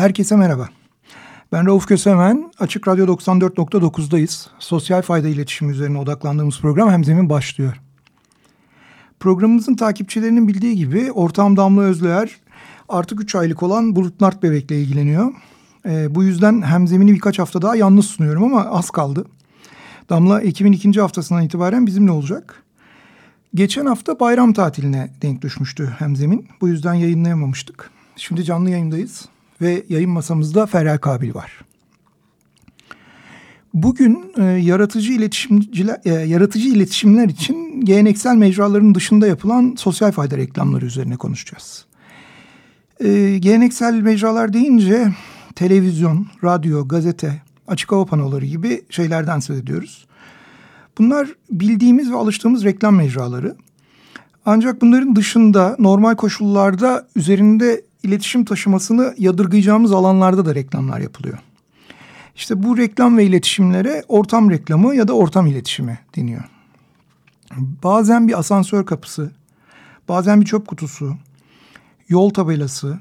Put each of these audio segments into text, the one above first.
Herkese merhaba. Ben Rauf Kösemen. Açık Radyo 94.9'dayız. Sosyal fayda iletişimi üzerine odaklandığımız program Hemzemin başlıyor. Programımızın takipçilerinin bildiği gibi ortağım Damla Özlüer artık 3 aylık olan Bulut Nart bebekle ilgileniyor. E, bu yüzden Hemzemin'i birkaç hafta daha yalnız sunuyorum ama az kaldı. Damla Ekim'in ikinci haftasından itibaren bizimle olacak. Geçen hafta bayram tatiline denk düşmüştü Hemzemin. Bu yüzden yayınlayamamıştık. Şimdi canlı yayındayız ve yayın masamızda Feryal Kabil var. Bugün e, yaratıcı iletişimciler e, yaratıcı iletişimler için geleneksel mecraların dışında yapılan sosyal fayda reklamları üzerine konuşacağız. E, geleneksel mecralar deyince televizyon, radyo, gazete, açık hava panoları gibi şeylerden söz ediyoruz. Bunlar bildiğimiz ve alıştığımız reklam mecraları. Ancak bunların dışında normal koşullarda üzerinde iletişim taşımasını yadırgayacağımız alanlarda da reklamlar yapılıyor. İşte bu reklam ve iletişimlere ortam reklamı ya da ortam iletişimi deniyor. Bazen bir asansör kapısı, bazen bir çöp kutusu, yol tabelası,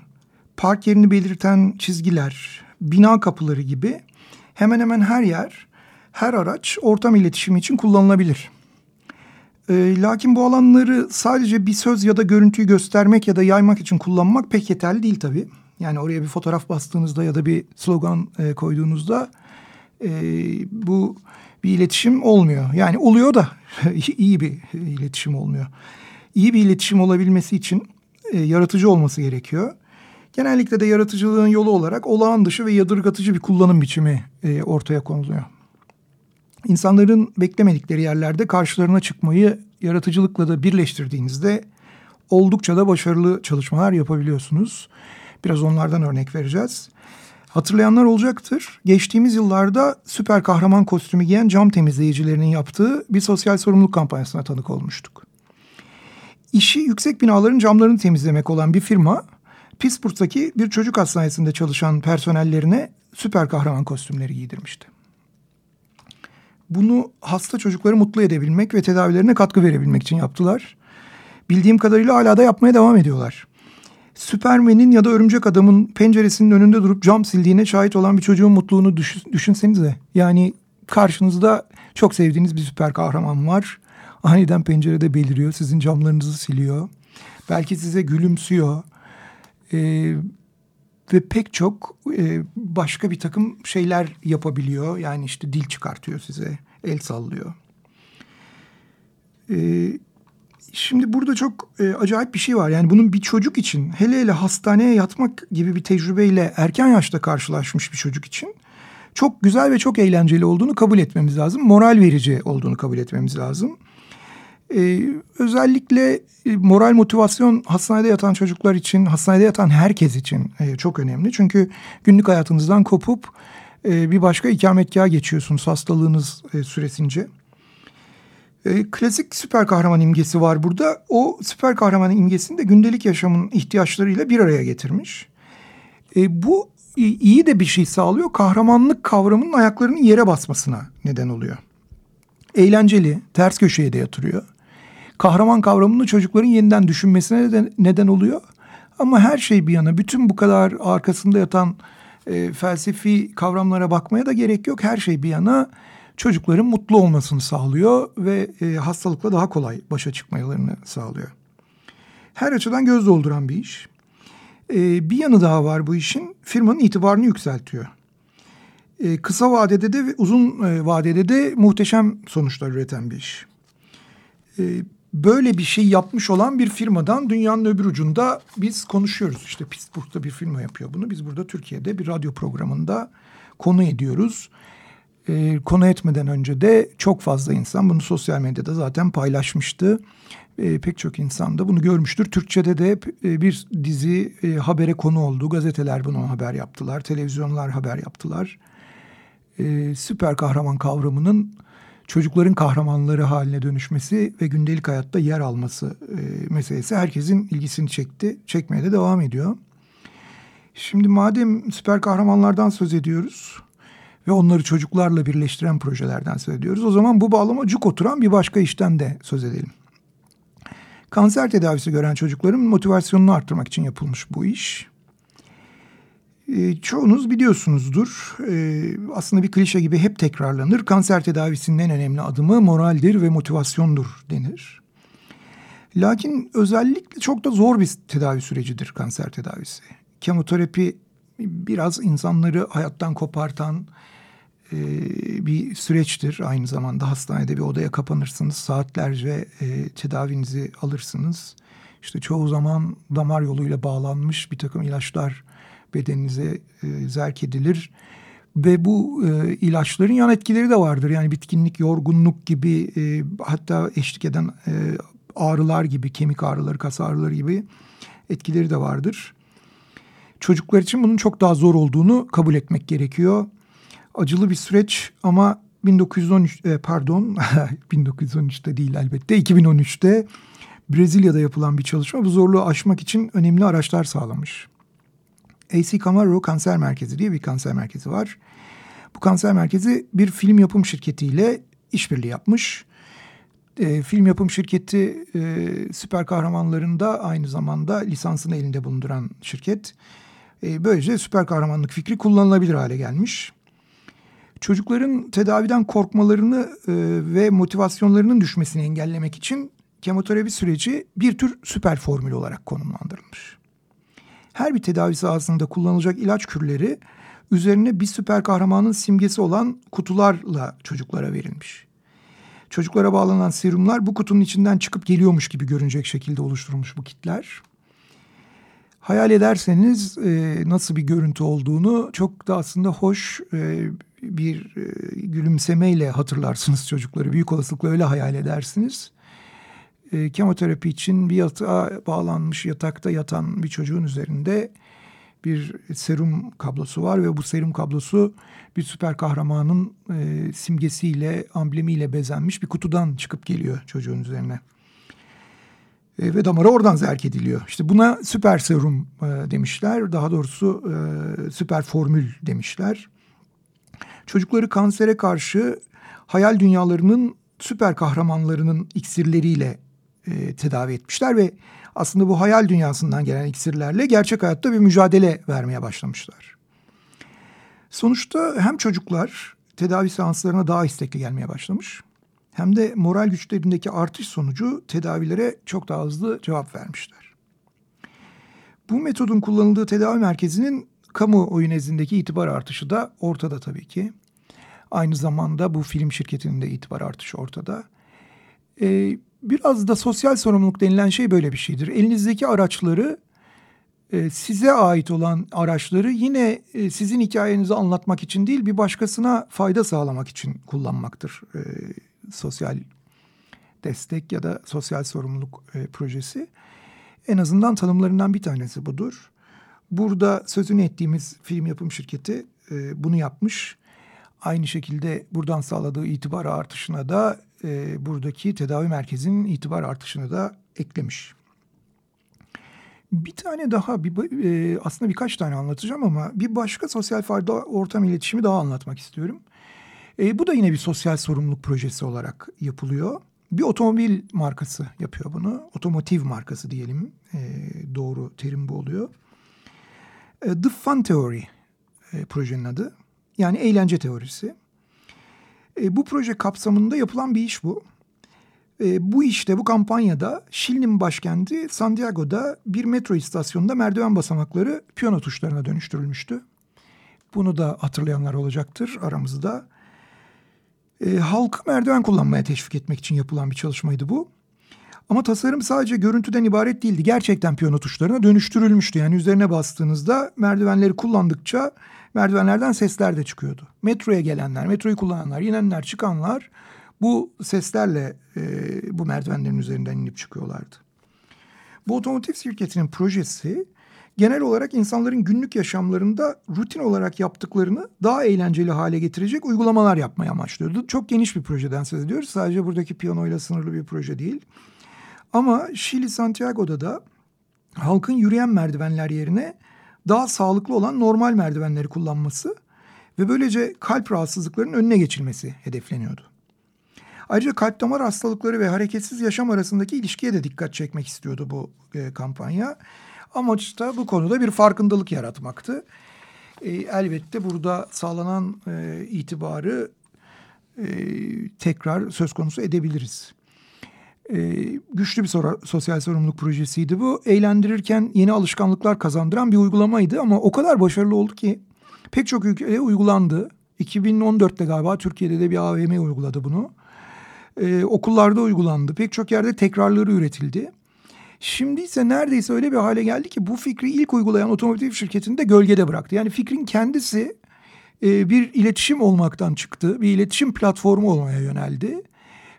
park yerini belirten çizgiler, bina kapıları gibi hemen hemen her yer, her araç ortam iletişimi için kullanılabilir. E, lakin bu alanları sadece bir söz ya da görüntüyü göstermek ya da yaymak için kullanmak pek yeterli değil tabii. Yani oraya bir fotoğraf bastığınızda ya da bir slogan e, koyduğunuzda e, bu bir iletişim olmuyor. Yani oluyor da iyi bir iletişim olmuyor. İyi bir iletişim olabilmesi için e, yaratıcı olması gerekiyor. Genellikle de yaratıcılığın yolu olarak olağan dışı ve yadırgatıcı bir kullanım biçimi e, ortaya konuluyor. İnsanların beklemedikleri yerlerde karşılarına çıkmayı yaratıcılıkla da birleştirdiğinizde oldukça da başarılı çalışmalar yapabiliyorsunuz. Biraz onlardan örnek vereceğiz. Hatırlayanlar olacaktır. Geçtiğimiz yıllarda süper kahraman kostümü giyen cam temizleyicilerinin yaptığı bir sosyal sorumluluk kampanyasına tanık olmuştuk. İşi yüksek binaların camlarını temizlemek olan bir firma, Pittsburgh'taki bir çocuk hastanesinde çalışan personellerine süper kahraman kostümleri giydirmişti. Bunu hasta çocukları mutlu edebilmek ve tedavilerine katkı verebilmek için yaptılar. Bildiğim kadarıyla hala da yapmaya devam ediyorlar. Süpermen'in ya da örümcek adamın penceresinin önünde durup cam sildiğine şahit olan bir çocuğun mutluluğunu düş düşünsenize. Yani karşınızda çok sevdiğiniz bir süper kahraman var. Aniden pencerede beliriyor, sizin camlarınızı siliyor. Belki size gülümsüyor. Ee, ve pek çok e, başka bir takım şeyler yapabiliyor. Yani işte dil çıkartıyor size, el sallıyor. E, şimdi burada çok e, acayip bir şey var. Yani bunun bir çocuk için, hele hele hastaneye yatmak gibi bir tecrübeyle erken yaşta karşılaşmış bir çocuk için çok güzel ve çok eğlenceli olduğunu kabul etmemiz lazım. Moral verici olduğunu kabul etmemiz lazım. Ee, özellikle e, moral motivasyon hastanede yatan çocuklar için, hastanede yatan herkes için e, çok önemli. Çünkü günlük hayatınızdan kopup e, bir başka ikametgaha geçiyorsunuz hastalığınız e, süresince. E, klasik süper kahraman imgesi var burada. O süper kahraman imgesini de gündelik yaşamın ihtiyaçlarıyla bir araya getirmiş. E, bu iyi de bir şey sağlıyor. Kahramanlık kavramının ayaklarının yere basmasına neden oluyor. Eğlenceli, ters köşeye de yatırıyor kahraman kavramını çocukların yeniden düşünmesine neden, neden oluyor. Ama her şey bir yana bütün bu kadar arkasında yatan e, felsefi kavramlara bakmaya da gerek yok. Her şey bir yana çocukların mutlu olmasını sağlıyor ve e, hastalıkla daha kolay başa çıkmalarını sağlıyor. Her açıdan göz dolduran bir iş. E, bir yanı daha var bu işin firmanın itibarını yükseltiyor. E, kısa vadede de uzun e, vadede de muhteşem sonuçlar üreten bir iş. E, böyle bir şey yapmış olan bir firmadan dünyanın öbür ucunda biz konuşuyoruz. İşte Pittsburgh'da bir firma yapıyor bunu. Biz burada Türkiye'de bir radyo programında konu ediyoruz. E, konu etmeden önce de çok fazla insan bunu sosyal medyada zaten paylaşmıştı. E, pek çok insan da bunu görmüştür. Türkçe'de de e, bir dizi e, habere konu oldu. Gazeteler bunu haber yaptılar. Televizyonlar haber yaptılar. E, süper kahraman kavramının çocukların kahramanları haline dönüşmesi ve gündelik hayatta yer alması e, meselesi herkesin ilgisini çekti. Çekmeye de devam ediyor. Şimdi madem süper kahramanlardan söz ediyoruz ve onları çocuklarla birleştiren projelerden söz ediyoruz. O zaman bu bağlama cuk oturan bir başka işten de söz edelim. Kanser tedavisi gören çocukların motivasyonunu arttırmak için yapılmış bu iş. E, çoğunuz biliyorsunuzdur. E, aslında bir klişe gibi hep tekrarlanır. Kanser tedavisinin en önemli adımı moraldir ve motivasyondur denir. Lakin özellikle çok da zor bir tedavi sürecidir kanser tedavisi. Kemoterapi biraz insanları hayattan kopartan e, bir süreçtir. Aynı zamanda hastanede bir odaya kapanırsınız. Saatlerce e, tedavinizi alırsınız. İşte çoğu zaman damar yoluyla bağlanmış bir takım ilaçlar bedeninize e, zerk edilir. Ve bu e, ilaçların yan etkileri de vardır. Yani bitkinlik, yorgunluk gibi e, hatta eşlik eden e, ağrılar gibi, kemik ağrıları, kas ağrıları gibi etkileri de vardır. Çocuklar için bunun çok daha zor olduğunu kabul etmek gerekiyor. Acılı bir süreç ama 1913 e, pardon 1913'te değil elbette 2013'te Brezilya'da yapılan bir çalışma bu zorluğu aşmak için önemli araçlar sağlamış. AC Camaro Kanser Merkezi diye bir kanser merkezi var. Bu kanser merkezi bir film yapım şirketiyle işbirliği yapmış. E, film yapım şirketi e, süper kahramanlarında aynı zamanda lisansını elinde bulunduran şirket. E, böylece süper kahramanlık fikri kullanılabilir hale gelmiş. Çocukların tedaviden korkmalarını e, ve motivasyonlarının düşmesini engellemek için kemoterapi süreci bir tür süper formül olarak konumlandırılmış. Her bir tedavi sahasında kullanılacak ilaç kürleri üzerine bir süper kahramanın simgesi olan kutularla çocuklara verilmiş. Çocuklara bağlanan serumlar bu kutunun içinden çıkıp geliyormuş gibi görünecek şekilde oluşturulmuş bu kitler. Hayal ederseniz e, nasıl bir görüntü olduğunu çok da aslında hoş e, bir e, gülümsemeyle hatırlarsınız çocukları. Büyük olasılıkla öyle hayal edersiniz. E, kemoterapi için bir yatağa bağlanmış yatakta yatan bir çocuğun üzerinde bir serum kablosu var ve bu serum kablosu bir süper kahramanın e, simgesiyle, amblemiyle bezenmiş bir kutudan çıkıp geliyor çocuğun üzerine. E, ve damara oradan zerk ediliyor. İşte buna süper serum e, demişler. Daha doğrusu e, süper formül demişler. Çocukları kansere karşı hayal dünyalarının süper kahramanlarının iksirleriyle e, tedavi etmişler ve aslında bu hayal dünyasından gelen iksirlerle gerçek hayatta bir mücadele vermeye başlamışlar. Sonuçta hem çocuklar tedavi seanslarına daha istekli gelmeye başlamış hem de moral güçlerindeki artış sonucu tedavilere çok daha hızlı cevap vermişler. Bu metodun kullanıldığı tedavi merkezinin kamuoyu nezdindeki itibar artışı da ortada tabii ki. Aynı zamanda bu film şirketinin de itibar artışı ortada. Ee, biraz da sosyal sorumluluk denilen şey böyle bir şeydir. Elinizdeki araçları e, size ait olan araçları yine e, sizin hikayenizi anlatmak için değil bir başkasına fayda sağlamak için kullanmaktır. E, sosyal destek ya da sosyal sorumluluk e, projesi. En azından tanımlarından bir tanesi budur. Burada sözünü ettiğimiz film yapım şirketi e, bunu yapmış. Aynı şekilde buradan sağladığı itibar artışına da e, buradaki tedavi merkezinin itibar artışını da eklemiş. Bir tane daha bir, e, aslında birkaç tane anlatacağım ama bir başka sosyal fayda ortam iletişimi daha anlatmak istiyorum. E, bu da yine bir sosyal sorumluluk projesi olarak yapılıyor. Bir otomobil markası yapıyor bunu. Otomotiv markası diyelim. E, doğru terim bu oluyor. E, The Fun Theory e, projenin adı. Yani eğlence teorisi. E, bu proje kapsamında yapılan bir iş bu. E, bu işte bu kampanyada Şili'nin başkenti Santiago'da bir metro istasyonunda merdiven basamakları piyano tuşlarına dönüştürülmüştü. Bunu da hatırlayanlar olacaktır aramızda. E, halkı merdiven kullanmaya teşvik etmek için yapılan bir çalışmaydı bu. Ama tasarım sadece görüntüden ibaret değildi. Gerçekten piyano tuşlarına dönüştürülmüştü. Yani üzerine bastığınızda merdivenleri kullandıkça merdivenlerden sesler de çıkıyordu. Metroya gelenler, metroyu kullananlar, inenler, çıkanlar bu seslerle e, bu merdivenlerin üzerinden inip çıkıyorlardı. Bu otomotiv şirketinin projesi genel olarak insanların günlük yaşamlarında rutin olarak yaptıklarını daha eğlenceli hale getirecek uygulamalar yapmaya amaçlıyordu. Çok geniş bir projeden söz ediyoruz. Sadece buradaki piyanoyla sınırlı bir proje değil. Ama Şili Santiago'da da halkın yürüyen merdivenler yerine daha sağlıklı olan normal merdivenleri kullanması ve böylece kalp rahatsızlıklarının önüne geçilmesi hedefleniyordu. Ayrıca kalp damar hastalıkları ve hareketsiz yaşam arasındaki ilişkiye de dikkat çekmek istiyordu bu e, kampanya. Amaç da bu konuda bir farkındalık yaratmaktı. E, elbette burada sağlanan e, itibarı e, tekrar söz konusu edebiliriz. E, güçlü bir sonra, sosyal sorumluluk projesiydi bu. Eğlendirirken yeni alışkanlıklar kazandıran bir uygulamaydı ama o kadar başarılı oldu ki pek çok ülkede uygulandı. 2014'te galiba Türkiye'de de bir AVM uyguladı bunu. Ee, okullarda uygulandı. Pek çok yerde tekrarları üretildi. Şimdi ise neredeyse öyle bir hale geldi ki bu fikri ilk uygulayan otomotiv şirketinde gölgede bıraktı. Yani fikrin kendisi e, bir iletişim olmaktan çıktı. Bir iletişim platformu olmaya yöneldi.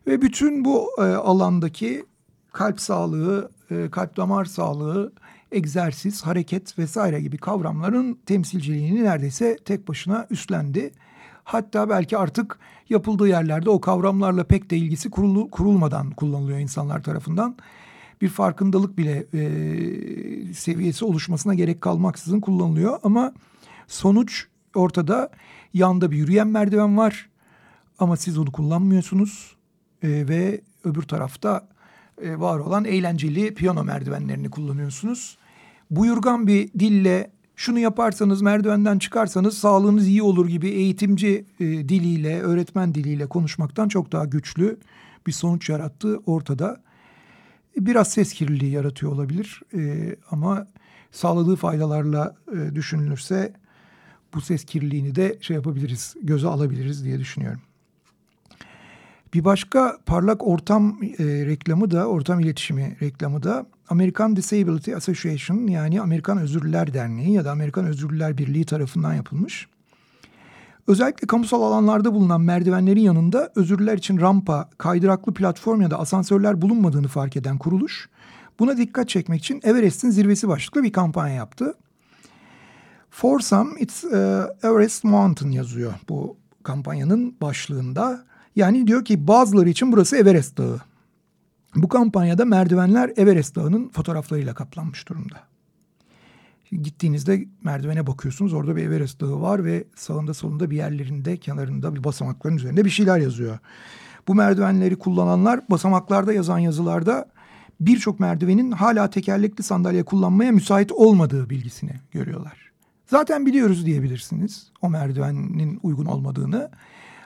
Ve bütün bu e, alandaki kalp sağlığı, e, kalp damar sağlığı, egzersiz, hareket vesaire gibi kavramların temsilciliğini neredeyse tek başına üstlendi. Hatta belki artık yapıldığı yerlerde o kavramlarla pek de ilgisi kurul, kurulmadan kullanılıyor insanlar tarafından. Bir farkındalık bile e, seviyesi oluşmasına gerek kalmaksızın kullanılıyor. Ama sonuç ortada yanda bir yürüyen merdiven var ama siz onu kullanmıyorsunuz e, ve öbür tarafta e, var olan eğlenceli piyano merdivenlerini kullanıyorsunuz. Buyurgan bir dille şunu yaparsanız merdivenden çıkarsanız sağlığınız iyi olur gibi eğitimci e, diliyle, öğretmen diliyle konuşmaktan çok daha güçlü bir sonuç yarattığı ortada. Biraz ses kirliliği yaratıyor olabilir e, ama sağladığı faydalarla e, düşünülürse bu ses kirliliğini de şey yapabiliriz, göze alabiliriz diye düşünüyorum. Bir başka parlak ortam e, reklamı da, ortam iletişimi reklamı da American Disability Association yani Amerikan Özürlüler Derneği ya da Amerikan Özürlüler Birliği tarafından yapılmış. Özellikle kamusal alanlarda bulunan merdivenlerin yanında özürlüler için rampa, kaydıraklı platform ya da asansörler bulunmadığını fark eden kuruluş, buna dikkat çekmek için Everest'in zirvesi başlıklı bir kampanya yaptı. For some it's uh, Everest Mountain yazıyor bu kampanyanın başlığında. Yani diyor ki bazıları için burası Everest Dağı. Bu kampanyada merdivenler Everest Dağı'nın fotoğraflarıyla kaplanmış durumda. Gittiğinizde merdivene bakıyorsunuz orada bir Everest Dağı var ve sağında solunda bir yerlerinde kenarında bir basamakların üzerinde bir şeyler yazıyor. Bu merdivenleri kullananlar basamaklarda yazan yazılarda birçok merdivenin hala tekerlekli sandalye kullanmaya müsait olmadığı bilgisini görüyorlar. Zaten biliyoruz diyebilirsiniz o merdivenin uygun olmadığını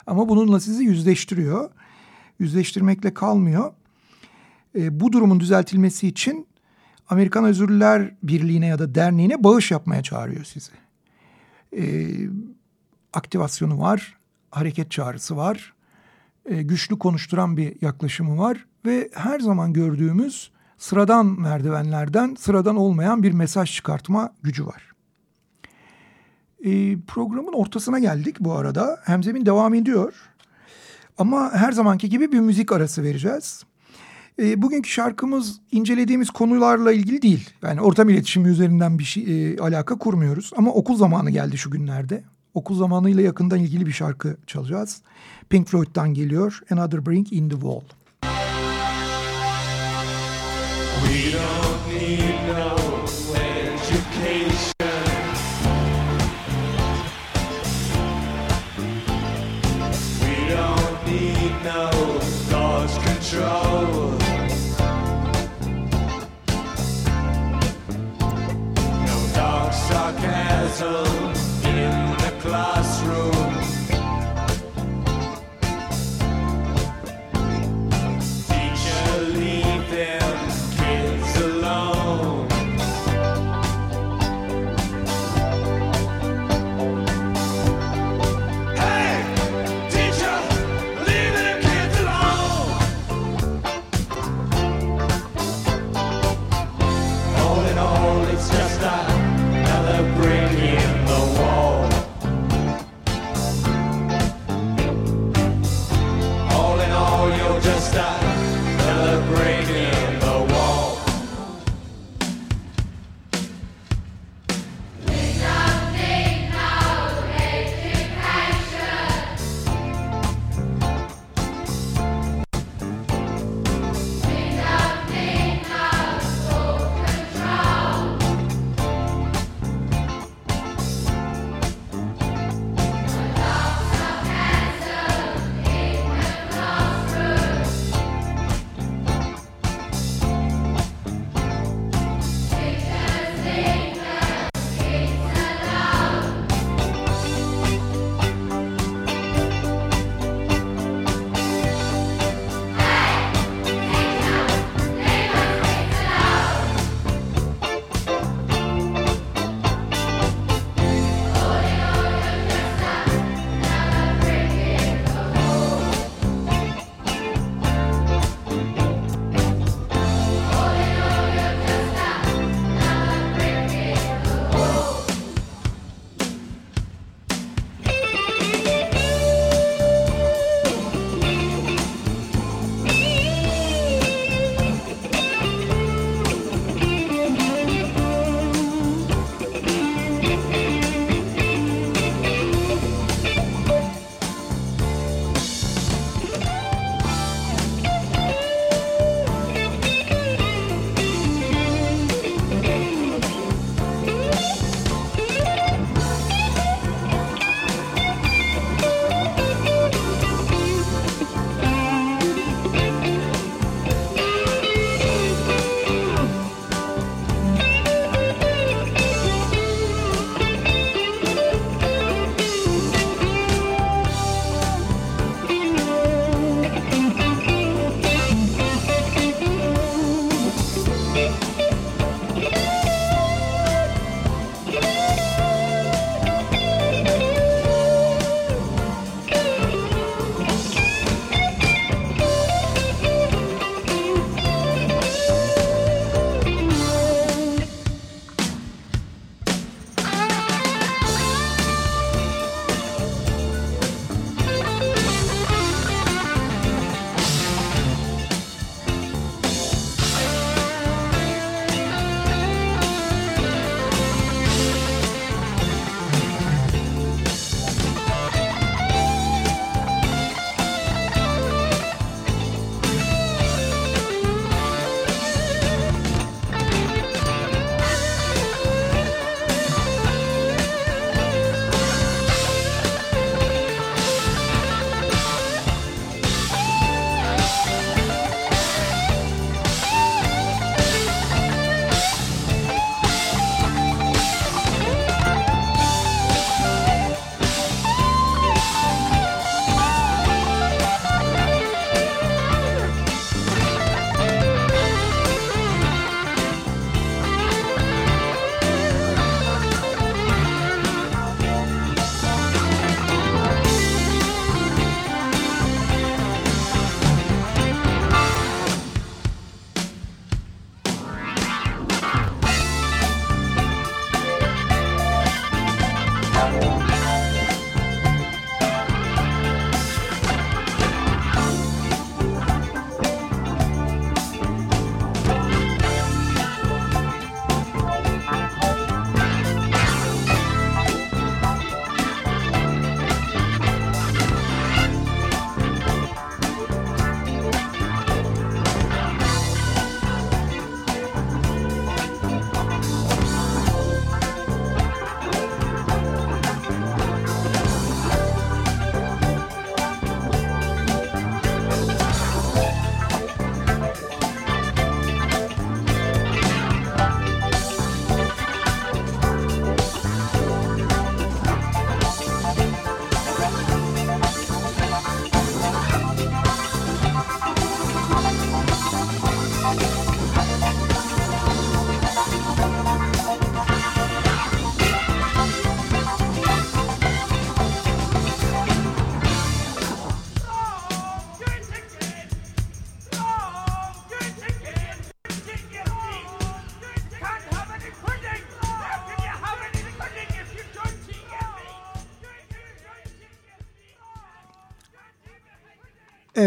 ama bununla sizi yüzleştiriyor. Yüzleştirmekle kalmıyor e, bu durumun düzeltilmesi için Amerikan Özürlüler Birliği'ne ya da derneğine bağış yapmaya çağırıyor sizi. E, aktivasyonu var, hareket çağrısı var, e, güçlü konuşturan bir yaklaşımı var ve her zaman gördüğümüz sıradan merdivenlerden sıradan olmayan bir mesaj çıkartma gücü var. E, programın ortasına geldik bu arada. Hemzemin devam ediyor. Ama her zamanki gibi bir müzik arası vereceğiz. E, bugünkü şarkımız incelediğimiz konularla ilgili değil. Yani ortam iletişimi üzerinden bir şey e, alaka kurmuyoruz. Ama okul zamanı geldi şu günlerde. Okul zamanıyla yakından ilgili bir şarkı çalacağız. Pink Floyd'dan geliyor. Another Brick in the Wall. We don't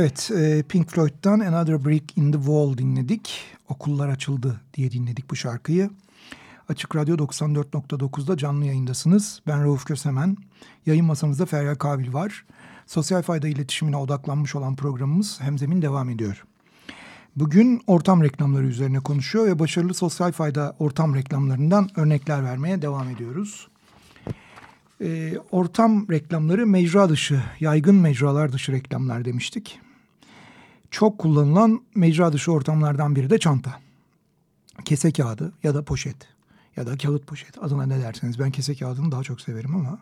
Evet, e, Pink Floyd'dan Another Brick in the Wall dinledik. Okullar açıldı diye dinledik bu şarkıyı. Açık Radyo 94.9'da canlı yayındasınız. Ben Rauf Kösemen. Yayın masamızda Feryal Kabil var. Sosyal fayda iletişimine odaklanmış olan programımız Hemzemin devam ediyor. Bugün ortam reklamları üzerine konuşuyor ve başarılı sosyal fayda ortam reklamlarından örnekler vermeye devam ediyoruz. E, ortam reklamları mecra dışı, yaygın mecralar dışı reklamlar demiştik. Çok kullanılan mecra dışı ortamlardan biri de çanta. Kese kağıdı ya da poşet ya da kağıt poşet adına ne derseniz ben kese kağıdını daha çok severim ama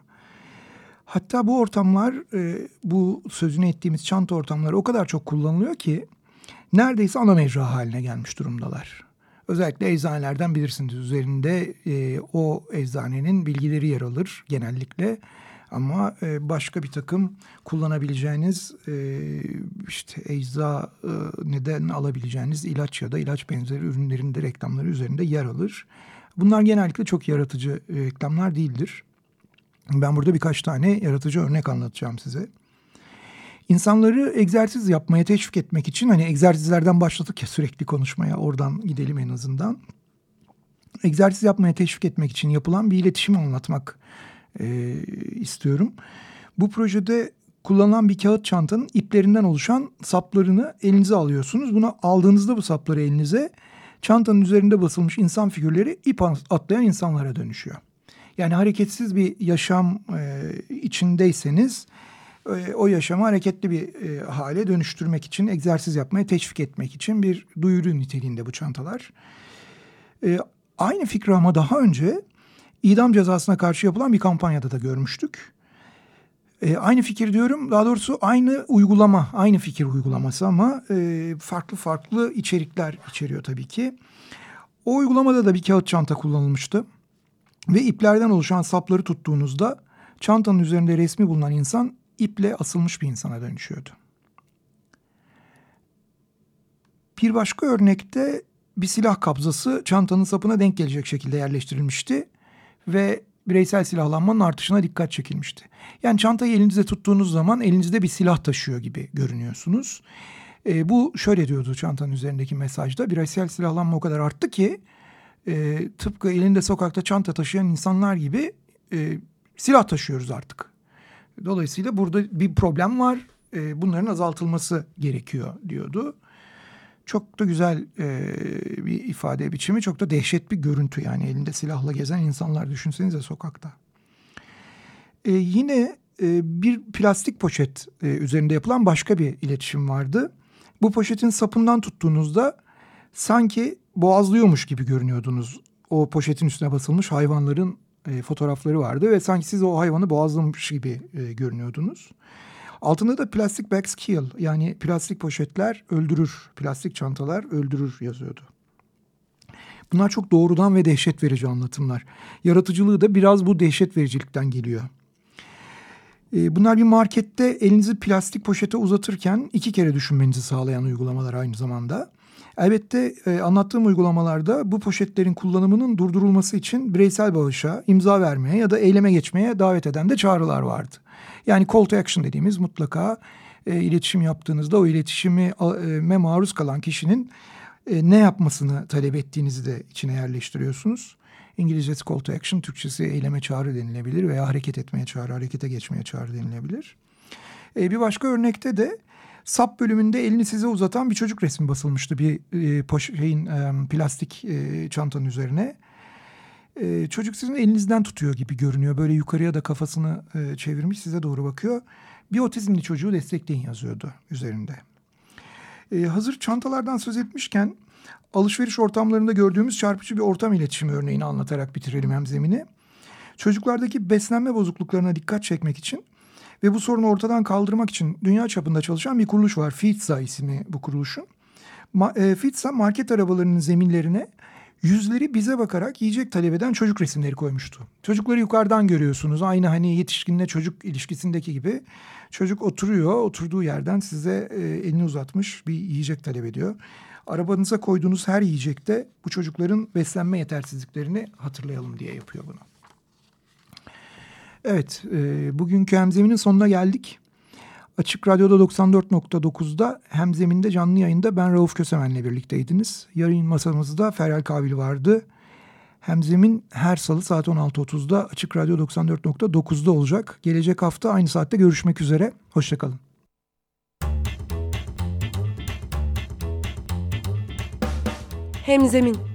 hatta bu ortamlar e, bu sözünü ettiğimiz çanta ortamları o kadar çok kullanılıyor ki neredeyse ana mecra haline gelmiş durumdalar. Özellikle eczanelerden bilirsiniz üzerinde e, o eczanenin bilgileri yer alır genellikle. Ama e, başka bir takım kullanabileceğiniz e, işte ecza e, neden alabileceğiniz ilaç ya da ilaç benzeri ürünlerin de reklamları üzerinde yer alır. Bunlar genellikle çok yaratıcı e, reklamlar değildir. Ben burada birkaç tane yaratıcı örnek anlatacağım size. İnsanları egzersiz yapmaya teşvik etmek için hani egzersizlerden başladık ya sürekli konuşmaya oradan gidelim en azından. Egzersiz yapmaya teşvik etmek için yapılan bir iletişim anlatmak e, istiyorum. Bu projede kullanılan bir kağıt çantanın iplerinden oluşan saplarını elinize alıyorsunuz. Bunu aldığınızda bu sapları elinize çantanın üzerinde basılmış insan figürleri ip atlayan insanlara dönüşüyor. Yani hareketsiz bir yaşam e, içindeyseniz e, o yaşamı hareketli bir e, hale dönüştürmek için, egzersiz yapmaya teşvik etmek için bir duyuru niteliğinde bu çantalar. E, aynı fikri ama daha önce idam cezasına karşı yapılan bir kampanyada da görmüştük. E, aynı fikir diyorum, daha doğrusu aynı uygulama, aynı fikir uygulaması ama e, farklı farklı içerikler içeriyor tabii ki. O uygulamada da bir kağıt çanta kullanılmıştı. Ve iplerden oluşan sapları tuttuğunuzda çantanın üzerinde resmi bulunan insan iple asılmış bir insana dönüşüyordu. Bir başka örnekte bir silah kabzası çantanın sapına denk gelecek şekilde yerleştirilmişti ve bireysel silahlanmanın artışına dikkat çekilmişti. Yani çantayı elinizde tuttuğunuz zaman elinizde bir silah taşıyor gibi görünüyorsunuz. E, bu şöyle diyordu çantanın üzerindeki mesajda. Bireysel silahlanma o kadar arttı ki e, tıpkı elinde sokakta çanta taşıyan insanlar gibi e, silah taşıyoruz artık. Dolayısıyla burada bir problem var. E, bunların azaltılması gerekiyor diyordu. Çok da güzel e, bir ifade biçimi, çok da dehşet bir görüntü yani elinde silahla gezen insanlar düşünsenize sokakta. E, yine e, bir plastik poşet e, üzerinde yapılan başka bir iletişim vardı. Bu poşetin sapından tuttuğunuzda sanki boğazlıyormuş gibi görünüyordunuz. O poşetin üstüne basılmış hayvanların e, fotoğrafları vardı ve sanki siz o hayvanı boğazlamış gibi e, görünüyordunuz. Altında da plastic bags kill yani plastik poşetler öldürür, plastik çantalar öldürür yazıyordu. Bunlar çok doğrudan ve dehşet verici anlatımlar. Yaratıcılığı da biraz bu dehşet vericilikten geliyor. E, bunlar bir markette elinizi plastik poşete uzatırken iki kere düşünmenizi sağlayan uygulamalar aynı zamanda. Elbette e, anlattığım uygulamalarda bu poşetlerin kullanımının durdurulması için bireysel bağışa, imza vermeye ya da eyleme geçmeye davet eden de çağrılar vardı. Yani call to action dediğimiz mutlaka e, iletişim yaptığınızda o iletişime maruz kalan kişinin e, ne yapmasını talep ettiğinizi de içine yerleştiriyorsunuz. İngilizcesi call to action, Türkçesi eyleme çağrı denilebilir veya hareket etmeye çağrı, harekete geçmeye çağrı denilebilir. E, bir başka örnekte de Sap bölümünde elini size uzatan bir çocuk resmi basılmıştı bir e, poş, e, plastik e, çantanın üzerine. E, çocuk sizin elinizden tutuyor gibi görünüyor. Böyle yukarıya da kafasını e, çevirmiş size doğru bakıyor. Bir otizmli çocuğu destekleyin yazıyordu üzerinde. E, hazır çantalardan söz etmişken alışveriş ortamlarında gördüğümüz çarpıcı bir ortam iletişimi örneğini anlatarak bitirelim hem zemini. Çocuklardaki beslenme bozukluklarına dikkat çekmek için ve bu sorunu ortadan kaldırmak için dünya çapında çalışan bir kuruluş var. FITSA ismi bu kuruluşun. Ma, e, FITSA market arabalarının zeminlerine yüzleri bize bakarak yiyecek talep eden çocuk resimleri koymuştu. Çocukları yukarıdan görüyorsunuz. Aynı hani yetişkinle çocuk ilişkisindeki gibi. Çocuk oturuyor, oturduğu yerden size e, elini uzatmış bir yiyecek talep ediyor. Arabanıza koyduğunuz her yiyecekte bu çocukların beslenme yetersizliklerini hatırlayalım diye yapıyor bunu. Evet, e, bugünkü hemzeminin sonuna geldik. Açık Radyo'da 94.9'da hem zeminde canlı yayında ben Rauf Kösemen'le birlikteydiniz. Yarın masamızda Feryal Kabil vardı. Hemzemin her salı saat 16.30'da Açık Radyo 94.9'da olacak. Gelecek hafta aynı saatte görüşmek üzere. Hoşçakalın. Hemzemin